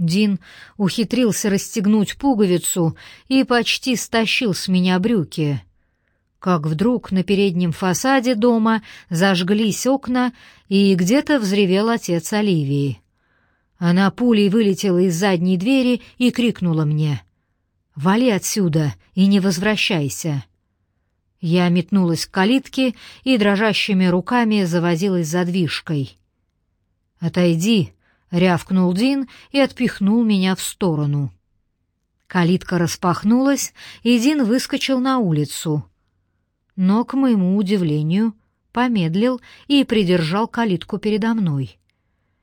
Дин ухитрился расстегнуть пуговицу и почти стащил с меня брюки. Как вдруг на переднем фасаде дома зажглись окна, и где-то взревел отец Оливии. Она пулей вылетела из задней двери и крикнула мне «Вали отсюда и не возвращайся!» Я метнулась к калитке и дрожащими руками завозилась задвижкой. «Отойди!» — рявкнул Дин и отпихнул меня в сторону. Калитка распахнулась, и Дин выскочил на улицу. Но, к моему удивлению, помедлил и придержал калитку передо мной.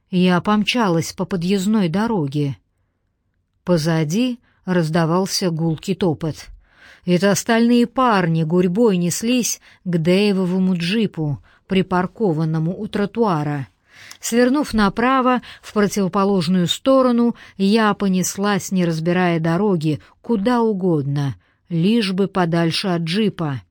Я помчалась по подъездной дороге. Позади раздавался гулкий топот. Это остальные парни гурьбой неслись к Дэйвовому джипу, припаркованному у тротуара. Свернув направо, в противоположную сторону, я понеслась, не разбирая дороги, куда угодно, лишь бы подальше от джипа.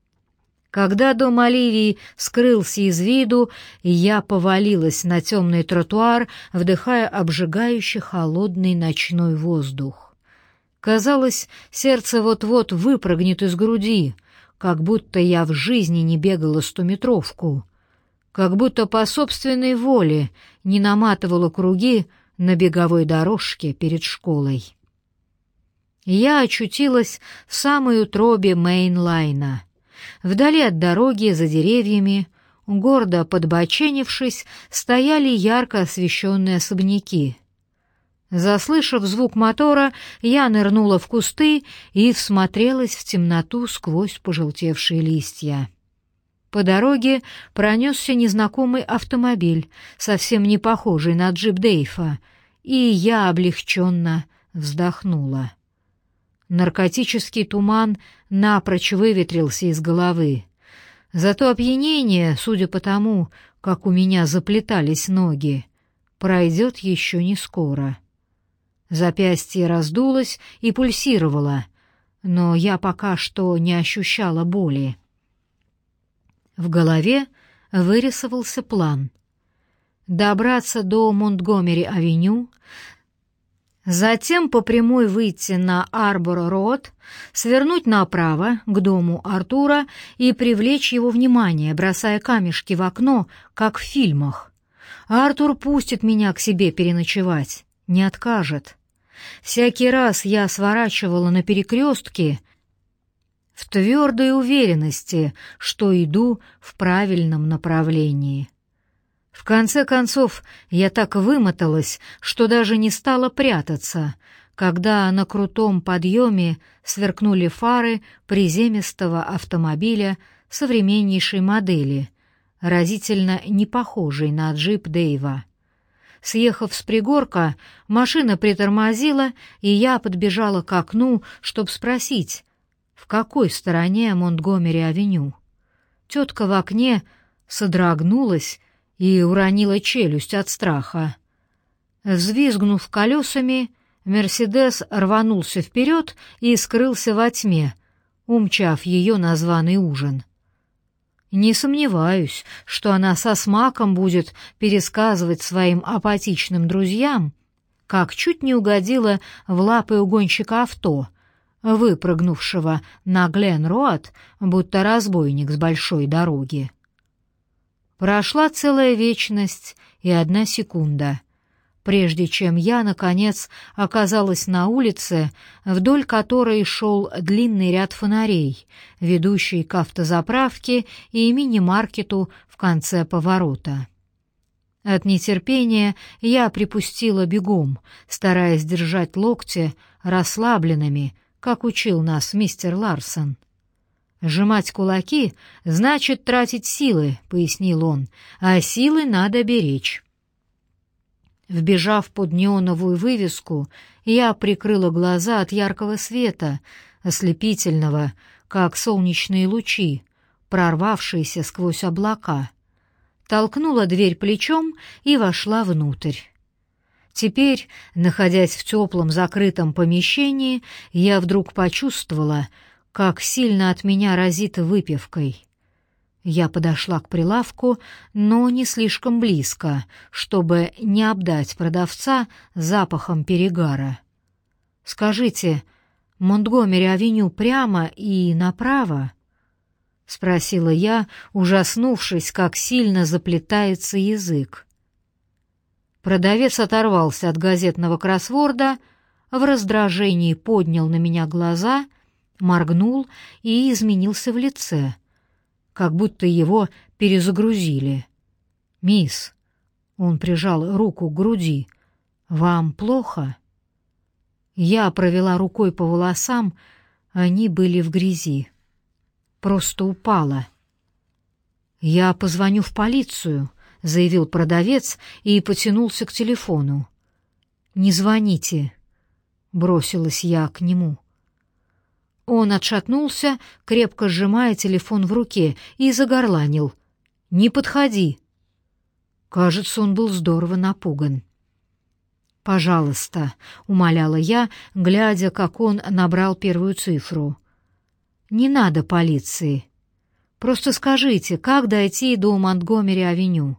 Когда дом Оливии скрылся из виду, я повалилась на темный тротуар, вдыхая обжигающий холодный ночной воздух. Казалось, сердце вот-вот выпрыгнет из груди, как будто я в жизни не бегала стометровку — как будто по собственной воле не наматывала круги на беговой дорожке перед школой. Я очутилась в самой утробе Мейнлайна. Вдали от дороги, за деревьями, гордо подбоченившись, стояли ярко освещенные особняки. Заслышав звук мотора, я нырнула в кусты и всмотрелась в темноту сквозь пожелтевшие листья. По дороге пронесся незнакомый автомобиль, совсем не похожий на джип Дейфа, и я облегченно вздохнула. Наркотический туман напрочь выветрился из головы. Зато опьянение, судя по тому, как у меня заплетались ноги, пройдет еще не скоро. Запястье раздулось и пульсировало, но я пока что не ощущала боли. В голове вырисовался план. Добраться до Монтгомери-авеню, затем по прямой выйти на Арбор-Роуд, свернуть направо к дому Артура и привлечь его внимание, бросая камешки в окно, как в фильмах. Артур пустит меня к себе переночевать, не откажет. Всякий раз я сворачивала на перекрестке в твердой уверенности, что иду в правильном направлении. В конце концов, я так вымоталась, что даже не стала прятаться, когда на крутом подъеме сверкнули фары приземистого автомобиля современнейшей модели, разительно не похожей на джип Дэйва. Съехав с пригорка, машина притормозила, и я подбежала к окну, чтобы спросить, какой стороне Монтгомери-авеню. Тетка в окне содрогнулась и уронила челюсть от страха. Взвизгнув колесами, Мерседес рванулся вперед и скрылся во тьме, умчав ее на званый ужин. Не сомневаюсь, что она со смаком будет пересказывать своим апатичным друзьям, как чуть не угодила в лапы угонщика авто, выпрыгнувшего на Глен-Роад, будто разбойник с большой дороги. Прошла целая вечность и одна секунда, прежде чем я, наконец, оказалась на улице, вдоль которой шел длинный ряд фонарей, ведущий к автозаправке и мини-маркету в конце поворота. От нетерпения я припустила бегом, стараясь держать локти расслабленными, как учил нас мистер Ларсон. «Сжимать кулаки значит тратить силы», — пояснил он, — «а силы надо беречь». Вбежав под неоновую вывеску, я прикрыла глаза от яркого света, ослепительного, как солнечные лучи, прорвавшиеся сквозь облака. Толкнула дверь плечом и вошла внутрь. Теперь, находясь в теплом закрытом помещении, я вдруг почувствовала, как сильно от меня разит выпивкой. Я подошла к прилавку, но не слишком близко, чтобы не обдать продавца запахом перегара. «Скажите, Монтгомери-авеню прямо и направо?» — спросила я, ужаснувшись, как сильно заплетается язык. Продавец оторвался от газетного кроссворда, в раздражении поднял на меня глаза, моргнул и изменился в лице — как будто его перезагрузили. «Мисс», — он прижал руку к груди, — «вам плохо?» Я провела рукой по волосам, они были в грязи. Просто упала. «Я позвоню в полицию», — заявил продавец и потянулся к телефону. «Не звоните», — бросилась я к нему. Он отшатнулся, крепко сжимая телефон в руке, и загорланил. «Не подходи!» Кажется, он был здорово напуган. «Пожалуйста», — умоляла я, глядя, как он набрал первую цифру. «Не надо полиции. Просто скажите, как дойти до Монтгомери-авеню?»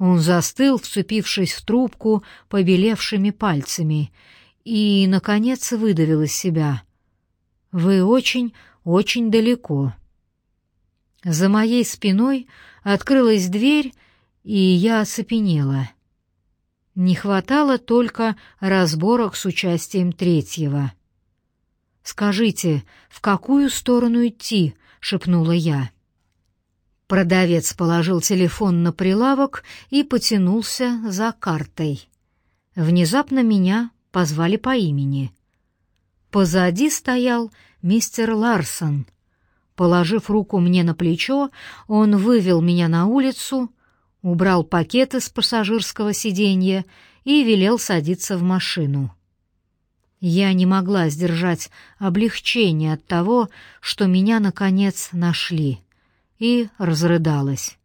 Он застыл, вцепившись в трубку побелевшими пальцами, и, наконец, выдавил из себя. Вы очень, очень далеко. За моей спиной открылась дверь, и я оцепенела. Не хватало только разборок с участием третьего. «Скажите, в какую сторону идти?» — шепнула я. Продавец положил телефон на прилавок и потянулся за картой. Внезапно меня позвали по имени. Позади стоял мистер Ларсон. Положив руку мне на плечо, он вывел меня на улицу, убрал пакеты с пассажирского сиденья и велел садиться в машину. Я не могла сдержать облегчение от того, что меня, наконец, нашли, и разрыдалась.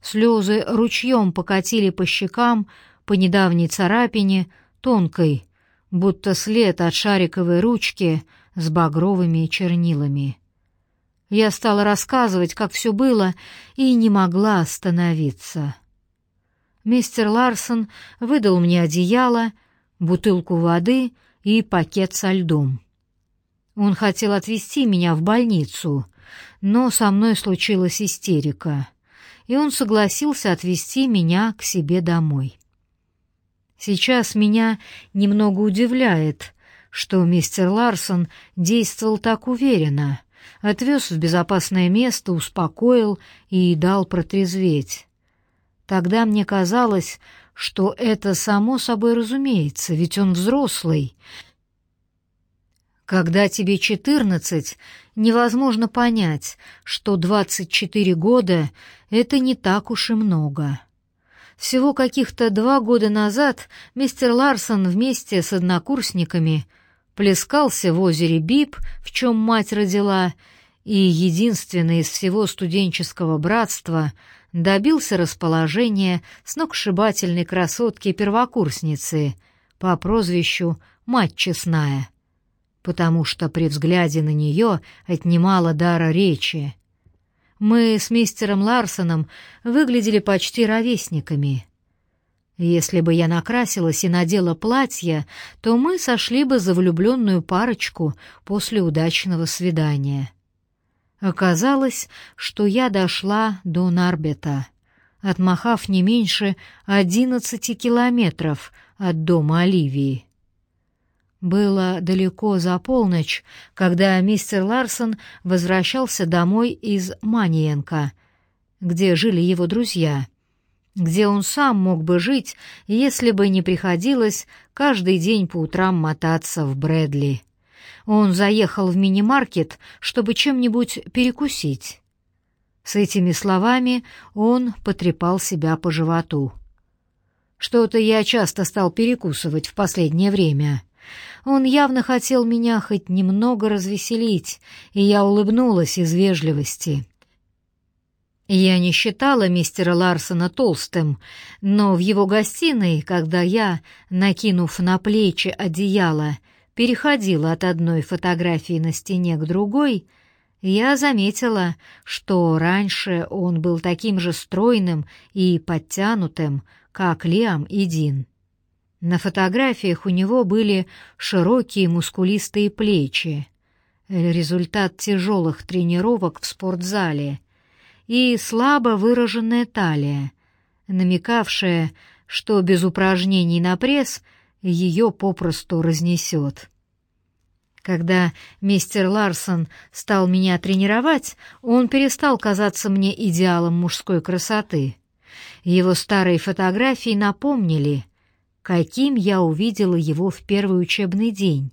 Слезы ручьем покатили по щекам, по недавней царапине, тонкой, будто след от шариковой ручки с багровыми чернилами. Я стала рассказывать, как все было, и не могла остановиться. Мистер Ларсон выдал мне одеяло, бутылку воды и пакет со льдом. Он хотел отвезти меня в больницу, но со мной случилась истерика, и он согласился отвезти меня к себе домой. Сейчас меня немного удивляет, что мистер Ларсон действовал так уверенно, отвез в безопасное место, успокоил и дал протрезветь. Тогда мне казалось, что это само собой разумеется, ведь он взрослый. Когда тебе четырнадцать, невозможно понять, что двадцать четыре года — это не так уж и много. Всего каких-то два года назад мистер Ларсон вместе с однокурсниками плескался в озере Бип, в чем мать родила, и единственный из всего студенческого братства добился расположения сногсшибательной красотки-первокурсницы по прозвищу «Мать Честная», потому что при взгляде на нее отнимала дара речи. Мы с мистером Ларсоном выглядели почти ровесниками. Если бы я накрасилась и надела платье, то мы сошли бы за влюбленную парочку после удачного свидания. Оказалось, что я дошла до Нарбета, отмахав не меньше одиннадцати километров от дома Оливии. Было далеко за полночь, когда мистер Ларсон возвращался домой из Маниенко, где жили его друзья, где он сам мог бы жить, если бы не приходилось каждый день по утрам мотаться в Брэдли. Он заехал в мини-маркет, чтобы чем-нибудь перекусить. С этими словами он потрепал себя по животу. «Что-то я часто стал перекусывать в последнее время», он явно хотел меня хоть немного развеселить, и я улыбнулась из вежливости. Я не считала мистера Ларсона толстым, но в его гостиной, когда я, накинув на плечи одеяло, переходила от одной фотографии на стене к другой, Я заметила, что раньше он был таким же стройным и подтянутым, как Лиам и Дин. На фотографиях у него были широкие мускулистые плечи, результат тяжелых тренировок в спортзале, и слабо выраженная талия, намекавшая, что без упражнений на пресс ее попросту разнесет. Когда мистер Ларсон стал меня тренировать, он перестал казаться мне идеалом мужской красоты. Его старые фотографии напомнили, каким я увидела его в первый учебный день,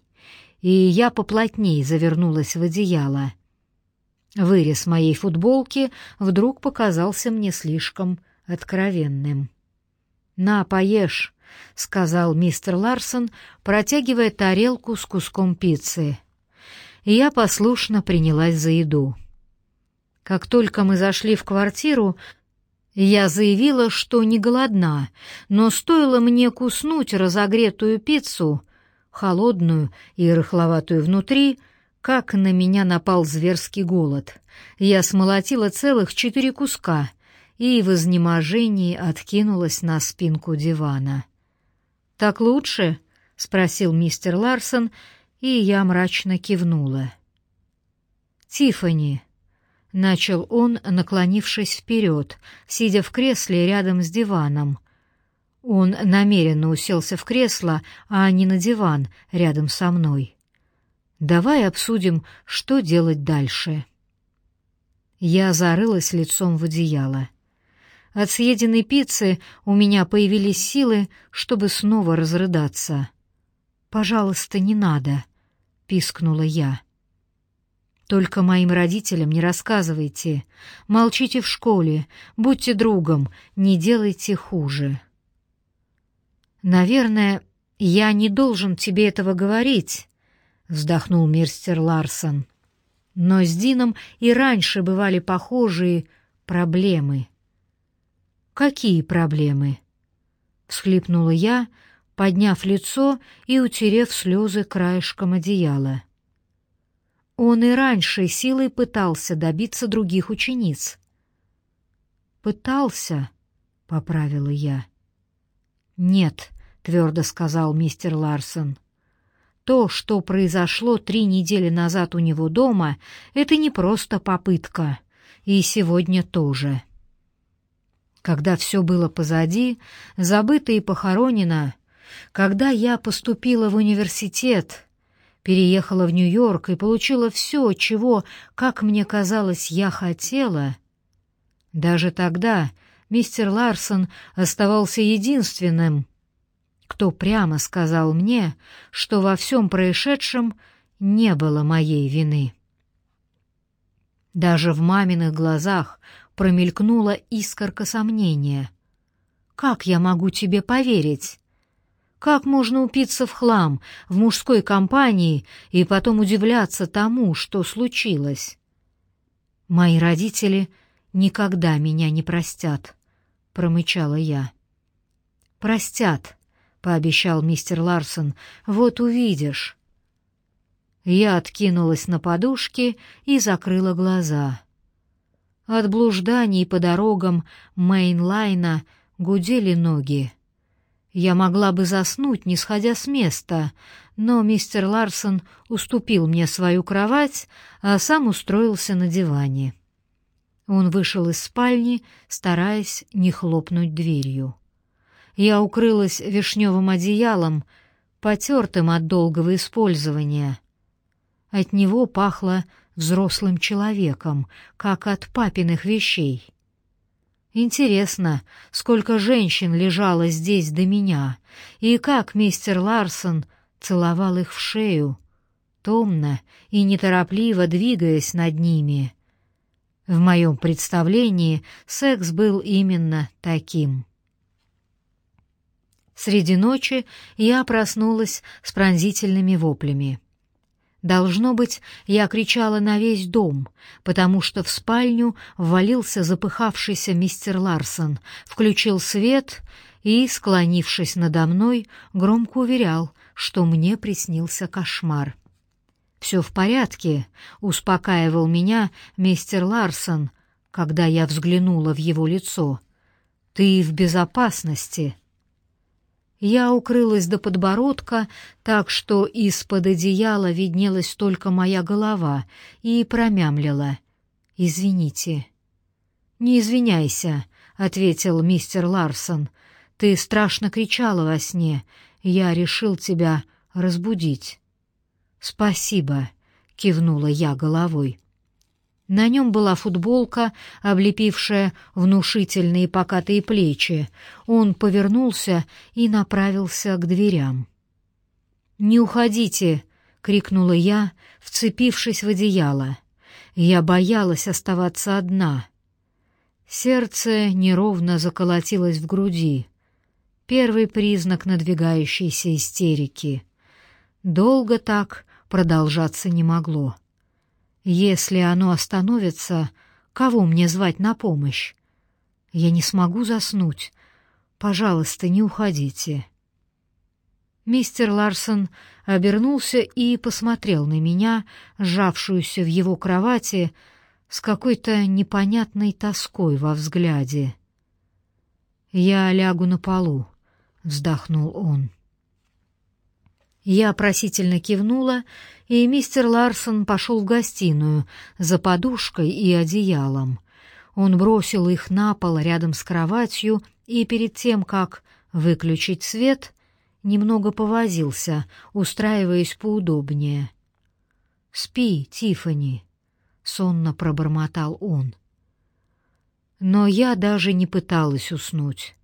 и я поплотнее завернулась в одеяло. Вырез моей футболки вдруг показался мне слишком откровенным. «На, поешь», — сказал мистер Ларсон, протягивая тарелку с куском пиццы. Я послушно принялась за еду. Как только мы зашли в квартиру, я заявила, что не голодна, но стоило мне куснуть разогретую пиццу, холодную и рыхловатую внутри, как на меня напал зверский голод. Я смолотила целых четыре куска — и в изнеможении откинулась на спинку дивана. «Так лучше?» — спросил мистер Ларсон, и я мрачно кивнула. «Тиффани», — начал он, наклонившись вперед, сидя в кресле рядом с диваном. Он намеренно уселся в кресло, а не на диван рядом со мной. «Давай обсудим, что делать дальше». Я зарылась лицом в одеяло. От съеденной пиццы у меня появились силы, чтобы снова разрыдаться. «Пожалуйста, не надо», — пискнула я. «Только моим родителям не рассказывайте. Молчите в школе, будьте другом, не делайте хуже». «Наверное, я не должен тебе этого говорить», — вздохнул мистер Ларсон. «Но с Дином и раньше бывали похожие проблемы». «Какие проблемы?» — всхлипнула я, подняв лицо и утерев слезы краешком одеяла. Он и раньше силой пытался добиться других учениц. «Пытался», — поправила я. «Нет», — твердо сказал мистер Ларсон. «То, что произошло три недели назад у него дома, это не просто попытка, и сегодня тоже». Когда все было позади, забыто и похоронено, когда я поступила в университет, переехала в Нью-Йорк и получила все, чего, как мне казалось, я хотела, даже тогда мистер Ларсон оставался единственным, кто прямо сказал мне, что во всем происшедшем не было моей вины. Даже в маминых глазах промелькнула искорка сомнения. «Как я могу тебе поверить? Как можно упиться в хлам в мужской компании и потом удивляться тому, что случилось?» «Мои родители никогда меня не простят», — промычала я. «Простят», — пообещал мистер Ларсон, — «вот увидишь». Я откинулась на подушки и закрыла глаза. От блужданий по дорогам Мейнлайна гудели ноги. Я могла бы заснуть, не сходя с места, но мистер Ларсон уступил мне свою кровать, а сам устроился на диване. Он вышел из спальни, стараясь не хлопнуть дверью. Я укрылась вишневым одеялом, потертым от долгого использования. От него пахло взрослым человеком, как от папиных вещей. Интересно, сколько женщин лежало здесь до меня, и как мистер Ларсон целовал их в шею, томно и неторопливо двигаясь над ними. В моем представлении секс был именно таким. Среди ночи я проснулась с пронзительными воплями. Должно быть, я кричала на весь дом, потому что в спальню ввалился запыхавшийся мистер Ларсон, включил свет и, склонившись надо мной, громко уверял, что мне приснился кошмар. «Все в порядке», — успокаивал меня мистер Ларсон, когда я взглянула в его лицо. «Ты в безопасности». Я укрылась до подбородка, так что из-под одеяла виднелась только моя голова, и промямлила. «Извините». «Не извиняйся», — ответил мистер Ларсон. «Ты страшно кричала во сне. Я решил тебя разбудить». «Спасибо», — кивнула я головой. На нем была футболка, облепившая внушительные покатые плечи. Он повернулся и направился к дверям. «Не уходите!» — крикнула я, вцепившись в одеяло. Я боялась оставаться одна. Сердце неровно заколотилось в груди. Первый признак надвигающейся истерики. Долго так продолжаться не могло. Если оно остановится, кого мне звать на помощь? Я не смогу заснуть. Пожалуйста, не уходите. Мистер Ларсон обернулся и посмотрел на меня, сжавшуюся в его кровати, с какой-то непонятной тоской во взгляде. «Я лягу на полу», — вздохнул он. Я просительно кивнула, и мистер Ларсон пошел в гостиную за подушкой и одеялом. Он бросил их на пол рядом с кроватью и перед тем, как выключить свет, немного повозился, устраиваясь поудобнее. «Спи, Тифани, сонно пробормотал он. Но я даже не пыталась уснуть.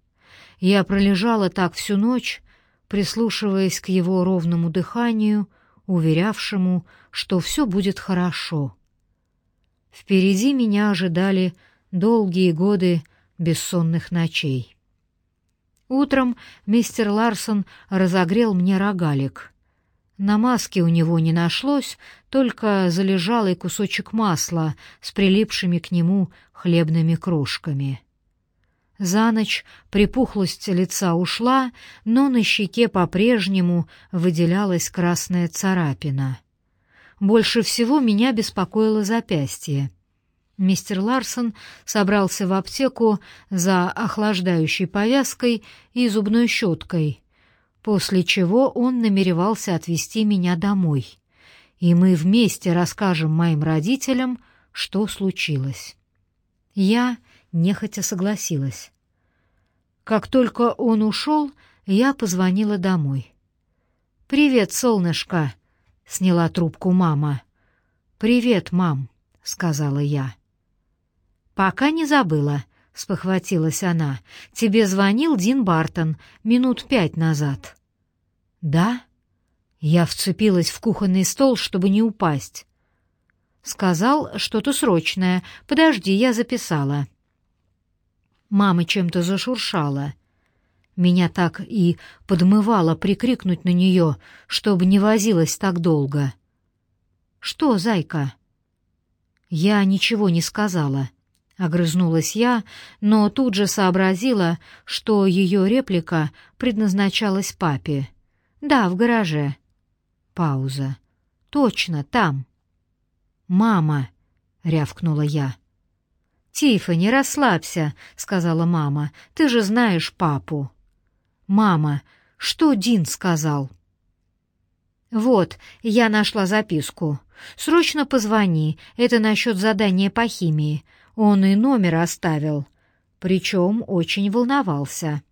Я пролежала так всю ночь, прислушиваясь к его ровному дыханию, уверявшему, что все будет хорошо. Впереди меня ожидали долгие годы бессонных ночей. Утром мистер Ларсон разогрел мне рогалик. На маске у него не нашлось, только залежалый кусочек масла с прилипшими к нему хлебными крошками. За ночь припухлость лица ушла, но на щеке по-прежнему выделялась красная царапина. Больше всего меня беспокоило запястье. Мистер Ларсон собрался в аптеку за охлаждающей повязкой и зубной щеткой, после чего он намеревался отвезти меня домой, и мы вместе расскажем моим родителям, что случилось. Я нехотя согласилась. Как только он ушел, я позвонила домой. «Привет, солнышко!» — сняла трубку мама. «Привет, мам!» — сказала я. «Пока не забыла», — спохватилась она. «Тебе звонил Дин Бартон минут пять назад». «Да?» Я вцепилась в кухонный стол, чтобы не упасть. Сказал что-то срочное. Подожди, я записала. Мама чем-то зашуршала. Меня так и подмывало прикрикнуть на нее, чтобы не возилась так долго. «Что, зайка?» Я ничего не сказала. Огрызнулась я, но тут же сообразила, что ее реплика предназначалась папе. «Да, в гараже». Пауза. «Точно, там». «Мама!» — рявкнула я. «Тиффани, расслабься», — сказала мама. «Ты же знаешь папу». «Мама, что Дин сказал?» «Вот, я нашла записку. Срочно позвони, это насчет задания по химии. Он и номер оставил. Причем очень волновался».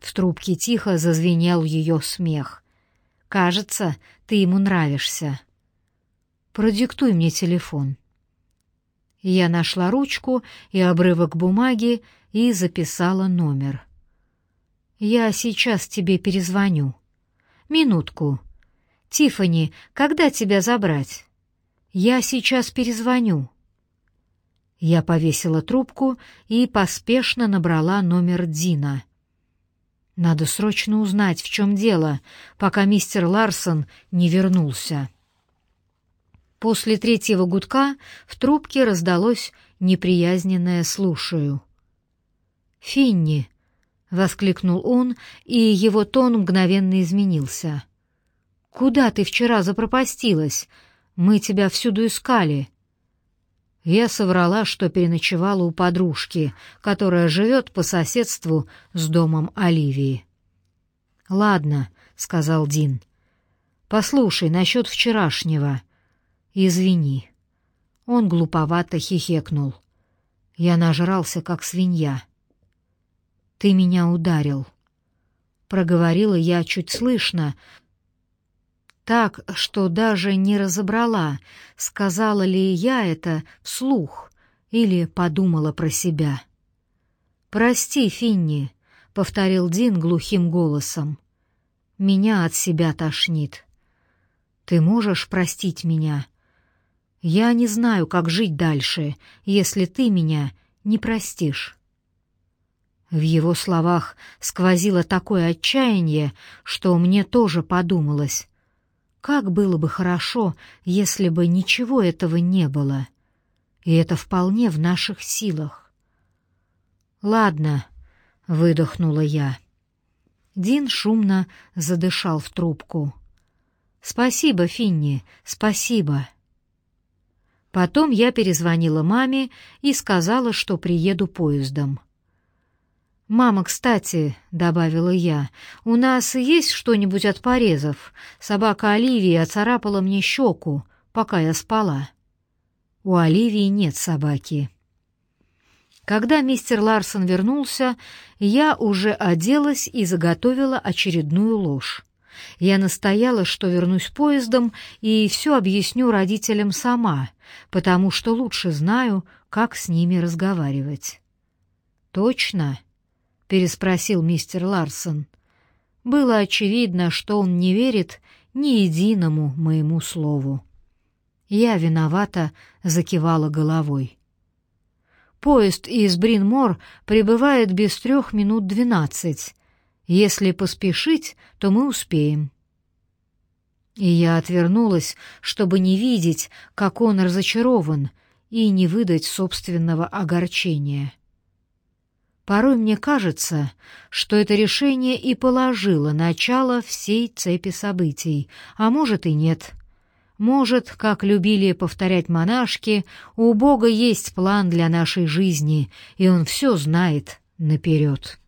В трубке тихо зазвенел ее смех. «Кажется, ты ему нравишься». «Продиктуй мне телефон». Я нашла ручку и обрывок бумаги и записала номер. «Я сейчас тебе перезвоню. Минутку. Тифани, когда тебя забрать? Я сейчас перезвоню». Я повесила трубку и поспешно набрала номер Дина. Надо срочно узнать, в чем дело, пока мистер Ларсон не вернулся. После третьего гудка в трубке раздалось неприязненное «слушаю». «Финни!» — воскликнул он, и его тон мгновенно изменился. «Куда ты вчера запропастилась? Мы тебя всюду искали». Я соврала, что переночевала у подружки, которая живет по соседству с домом Оливии. «Ладно», — сказал Дин. «Послушай, насчет вчерашнего. Извини». Он глуповато хихекнул. Я нажрался, как свинья. «Ты меня ударил». Проговорила я чуть слышно, так, что даже не разобрала, сказала ли я это вслух или подумала про себя. «Прости, Финни», — повторил Дин глухим голосом. «Меня от себя тошнит. Ты можешь простить меня? Я не знаю, как жить дальше, если ты меня не простишь». В его словах сквозило такое отчаяние, что мне тоже подумалось. Как было бы хорошо, если бы ничего этого не было. И это вполне в наших силах. «Ладно», — выдохнула я. Дин шумно задышал в трубку. «Спасибо, Финни, спасибо». Потом я перезвонила маме и сказала, что приеду поездом. «Мама, кстати», — добавила я, — «у нас есть что-нибудь от порезов? Собака Оливии оцарапала мне щеку, пока я спала». «У Оливии нет собаки». Когда мистер Ларсон вернулся, я уже оделась и заготовила очередную ложь. Я настояла, что вернусь поездом и все объясню родителям сама, потому что лучше знаю, как с ними разговаривать. «Точно?» переспросил мистер Ларсон. Было очевидно, что он не верит ни единому моему слову. Я виновата, закивала головой. Поезд из Бринмор прибывает без трех минут двенадцать. Если поспешить, то мы успеем. И я отвернулась, чтобы не видеть, как он разочарован, и не выдать собственного огорчения. Порой мне кажется, что это решение и положило начало всей цепи событий, а может и нет. Может, как любили повторять монашки, у Бога есть план для нашей жизни, и Он все знает наперед.